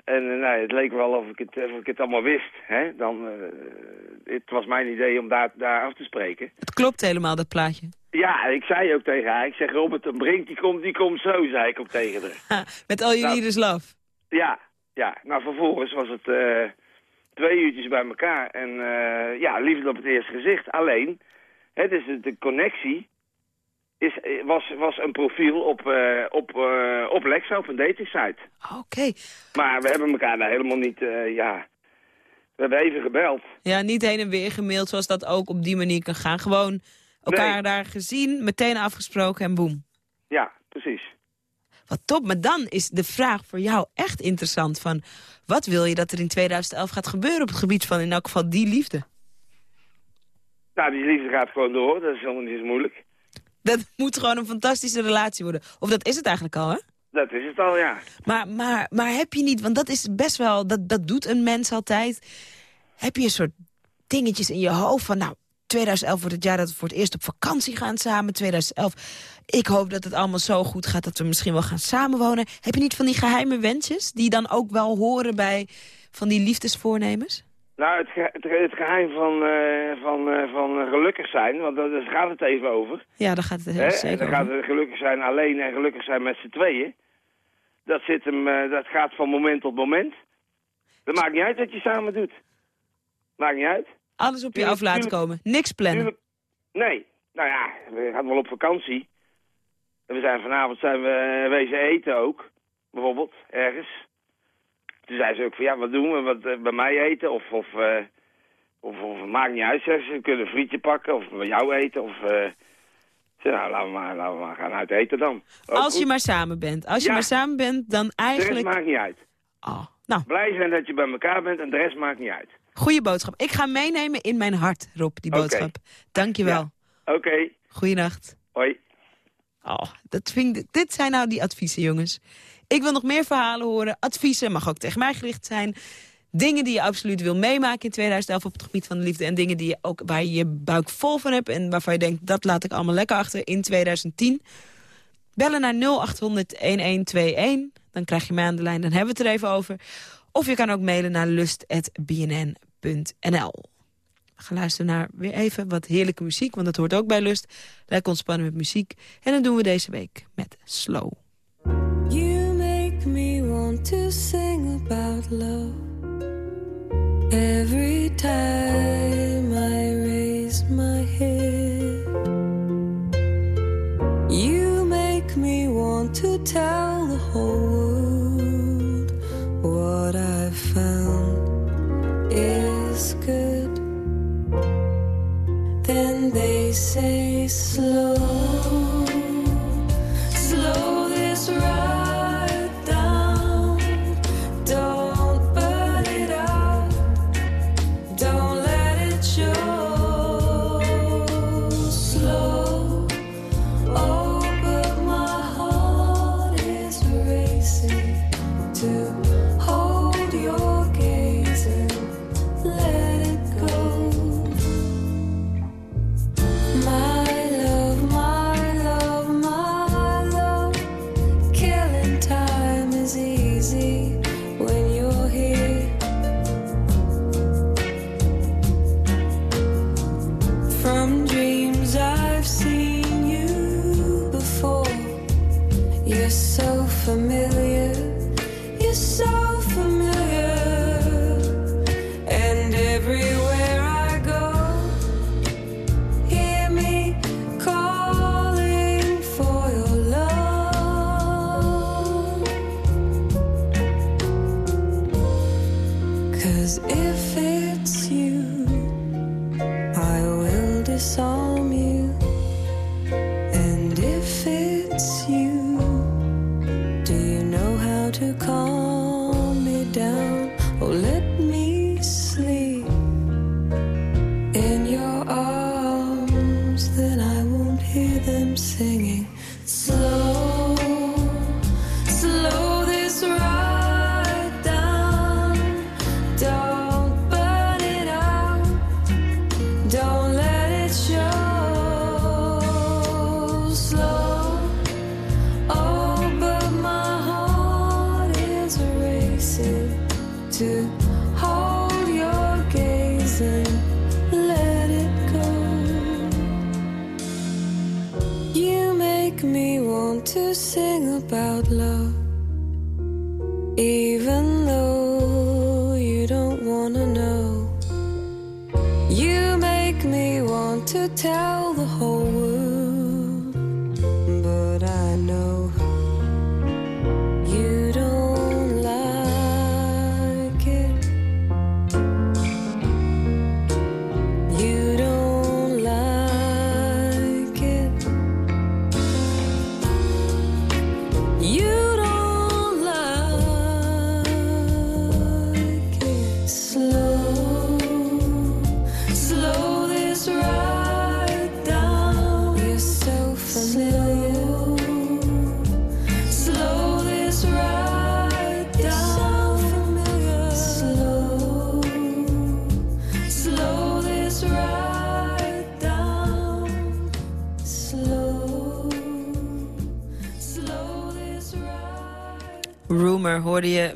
En eh, nou, het leek wel of ik het, of ik het allemaal wist. Hè? Dan, eh, het was mijn idee om daar, daar af te spreken. Het klopt helemaal, dat plaatje. Ja, ik zei ook tegen haar, ik zeg Robert de Brink, die komt, die komt zo, zei ik ook tegen haar. Ha, met al je Nou. love. Ja, ja. Nou, vervolgens was het eh, twee uurtjes bij elkaar. En ja, liefde op het eerste gezicht. Alleen, dus de, de connectie is, eh, was, was een profiel op, eh, op, eh, op Lexa, op een datingsite. Oké. Maar we hebben elkaar daar helemaal niet, ja... We hebben even gebeld. Ja, niet heen en weer gemaild zoals dat ook op die manier kan gaan. Gewoon elkaar Nee. daar gezien, meteen afgesproken en boem. Ja, precies. Wat top, maar dan is de vraag voor jou echt interessant van... wat wil je dat er in 2011 gaat gebeuren op het gebied van in elk geval die liefde? Nou, die liefde gaat gewoon door. Dat is helemaal niet zo moeilijk. Dat moet gewoon een fantastische relatie worden. Of dat is het eigenlijk al, hè? Dat is het al, ja. Maar, maar, maar heb je niet, want dat is best wel, dat, dat doet een mens altijd. Heb je een soort dingetjes in je hoofd van, nou, 2011 wordt het jaar dat we voor het eerst op vakantie gaan samen. 2011, ik hoop dat het allemaal zo goed gaat dat we misschien wel gaan samenwonen. Heb je niet van die geheime wensjes die dan ook wel horen bij van die liefdesvoornemens? Nou, het, ge- het, ge- het geheim van, eh, van, eh, van eh, gelukkig zijn, want daar gaat het even over. Ja, daar gaat het heel Hè? zeker Dan gaat het gelukkig zijn alleen en gelukkig zijn met z'n tweeën. Dat, zit hem, dat gaat van moment tot moment. Dat maakt niet uit wat je samen doet. Maakt niet uit. Alles op je Tuurlijk, af laten tuurlijk. komen. Niks plannen. Tuurlijk. Nee. Nou ja, we gaan wel op vakantie. En we zijn vanavond zijn we wezen eten ook. Bijvoorbeeld, ergens. Toen zei ze ook van, ja, wat doen we? Wat, eh, bij mij eten? Of, of, eh, of, of maakt niet uit, zeggen ze. We kunnen een frietje pakken of bij jou eten. Of, zei, nou, laten we maar, laten we maar gaan uit eten dan. Ook Als je goed. maar samen bent. Als je Ja. maar samen bent, dan De eigenlijk... rest maakt niet uit. nou. Blij zijn dat je bij elkaar bent en de rest maakt niet uit. Goeie boodschap. Ik ga meenemen in mijn hart, Rob, die boodschap. Dank je wel. Oké. Goeienacht. Hoi. Oh, dat vind ik, dit zijn nou die adviezen, jongens. Ik wil nog meer verhalen horen. Adviezen mag ook tegen mij gericht zijn. Dingen die je absoluut wil meemaken in 2011 op het gebied van de liefde. En dingen die je ook, waar je je buik vol van hebt. En waarvan je denkt, dat laat ik allemaal lekker achter in 2010. Bellen naar 0800-1121. Dan krijg je mij aan de lijn, dan hebben we het er even over. Of je kan ook mailen naar lust.bnn.nl. We gaan luisteren naar weer even wat heerlijke muziek, want dat hoort ook bij Lust. Lekker ontspannen met muziek. En dat doen we deze week met Slow. To sing about love every time I raise my head. You make me want to tell the whole world what I've found is good. Then they say slow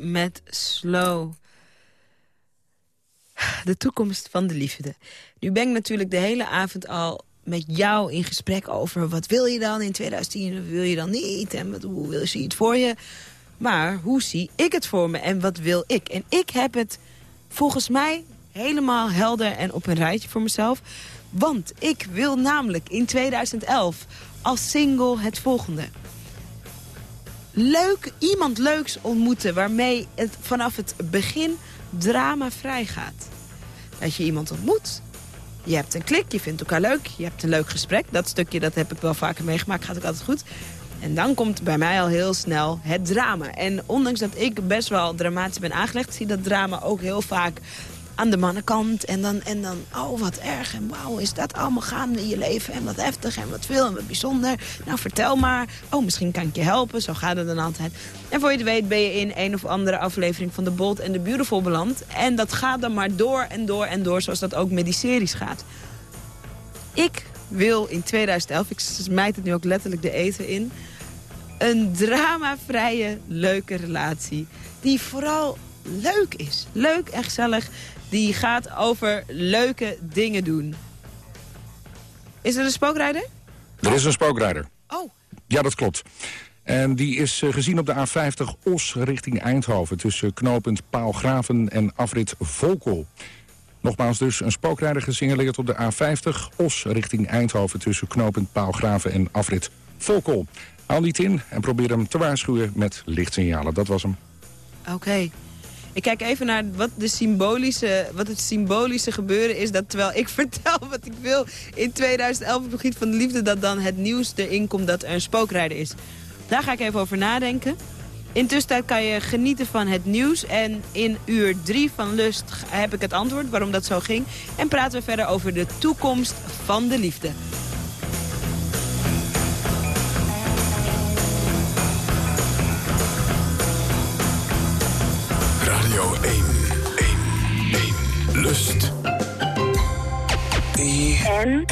met Slow. De toekomst van de liefde. Nu ben ik natuurlijk de hele avond al met jou in gesprek over... wat wil je dan in 2010 of wil je dan niet? En wat, hoe wil je het voor je? Maar hoe zie ik het voor me en wat wil ik? En ik heb het volgens mij helemaal helder en op een rijtje voor mezelf. Want ik wil namelijk in 2011 als single het volgende leuk, iemand leuks ontmoeten... waarmee het vanaf het begin drama vrij gaat. Dat je iemand ontmoet Je hebt een klik, je vindt elkaar leuk, je hebt een leuk gesprek. Dat stukje dat heb ik wel vaker meegemaakt, gaat ook altijd goed. En dan komt bij mij al heel snel het drama. En ondanks dat ik best wel dramatisch ben aangelegd... zie dat drama ook heel vaak aan de mannenkant. En dan, en dan oh wat erg en wauw, is dat allemaal gaande in je leven? En wat heftig en wat veel en wat bijzonder. Nou, vertel maar. Oh, misschien kan ik je helpen. Zo gaat het dan altijd. En voor je het weet ben je in een of andere aflevering van The Bold and the Beautiful beland. En dat gaat dan maar door en door en door, zoals dat ook met die series gaat. Ik wil in 2011, ik smijt het nu ook letterlijk de eten in... een dramavrije, leuke relatie. Die vooral leuk is. Leuk en gezellig. Die gaat over leuke dingen doen. Is er een spookrijder? Er is een spookrijder. Oh. Ja, dat klopt. En die is eh, gezien op de A50 Os richting Eindhoven... tussen knooppunt Paalgraven en afrit Volkel. Nogmaals dus een spookrijder gesignaleerd op de A50 Os richting Eindhoven... tussen knooppunt Paalgraven en afrit Volkel. Haal niet in en probeer hem te waarschuwen met lichtsignalen. Dat was hem. Oké. Ik kijk even naar wat, de symbolische, wat het symbolische gebeuren is... dat terwijl ik vertel wat ik wil in 2011 op van de liefde... dat dan het nieuws erin komt dat er een spookrijder is. Daar ga ik even over nadenken. Intussen kan je genieten van het nieuws. En in uur 3 van Lust heb ik het antwoord waarom dat zo ging. En praten we verder over de toekomst van de liefde. N.